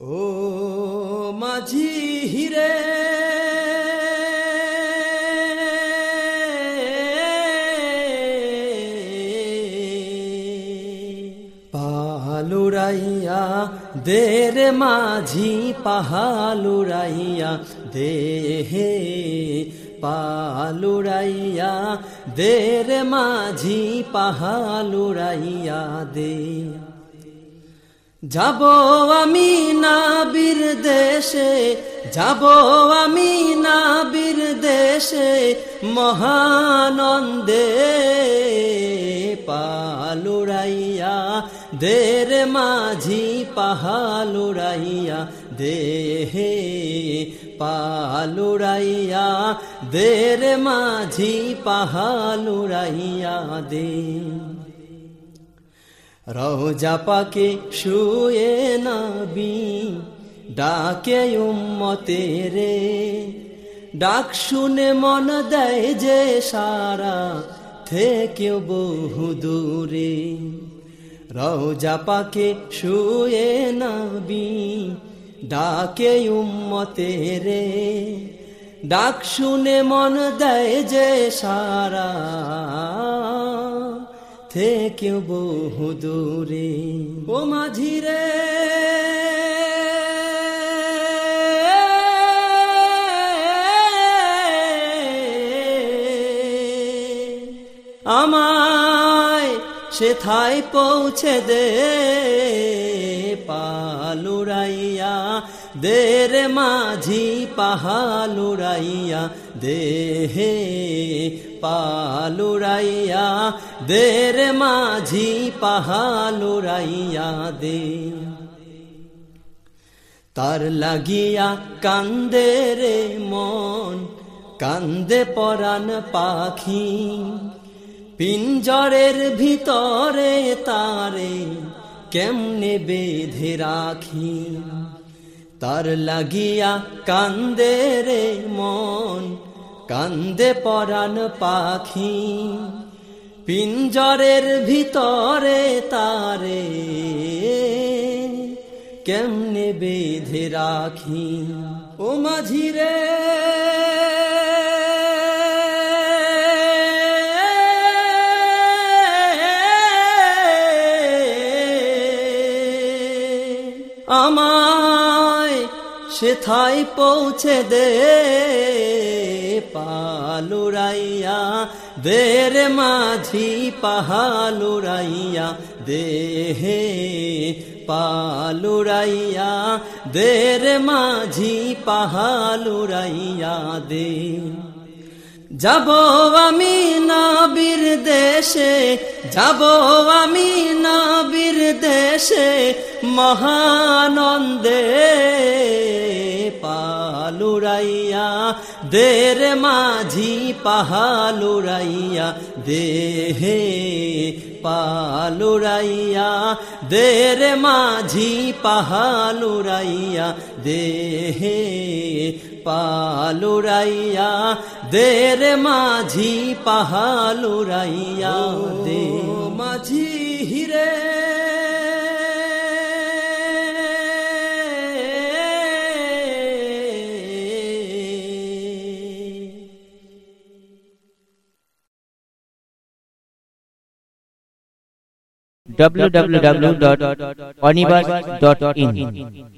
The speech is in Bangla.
ও মাঝি হিরে পালুরাইয়া দের মাঝি পাহালুরাইয়া দেহে পালুরাইয়া দের মাঝি পাহালুরাইয়া দে যাব আমি নাবির দেশে, যাব আমি নাবির দেশে মহানন্দে পালুড়াইয়া, দের মাঝি পাহালুড়াইয়া, দেহে পালুড়াইয়া, দের মাঝি পাহালুড়াইয়া, দে রোজা পাকে শুয়ে নাবি, ডাকে উম্মতে রে। ডাক শুনে মন দেয় যে সারা থেকে বহু দূরে। রোজা পাকে শুয়ে নাবি, ডাকে উম্মতে রে। ডাক শুনে মন দেয় যে সারা থেকে বহু দূরে ও মাঝিরে। আমায় সেথায় পৌঁছে দে। দের মাঝি পাহালুরাইয়া দেহে পালুরাইয়া দের মাঝি পাহালুড়াইয়া দে। তার লাগিয়া কান্দে রে মন, কান্দে পরাণ পাখি। পিঞ্জরের ভিতরে তারে কেমনে বেঁধে রাখি? তার লাগিয়া কান্দে রে মন, কান্দে পরাণ পাখি। পিঞ্জরের ভিতরে তারে কেমনে বেঁধে রাখি? ও মাঝিরে আমায় সেথায় পৌঁছে দে পালুরাইয়া দের মাঝি পাহালুরাইয়া দেহে পালুরাইয়া দের মাঝি পাহালুরাইয়া দে যাব আমি নাবির দেশে যাব আমি নাবির দেশে মহানন্দে পালুরাইয়া দের মাঝি পাহালুরাইয়া দেহে পালুরাইয়া দের মাঝি পাহালুরাইয়া দেহে পালুরাইয়া দের মাঝি পাহালুরাইয়া দে মাঝি হিরে। www.onibus.in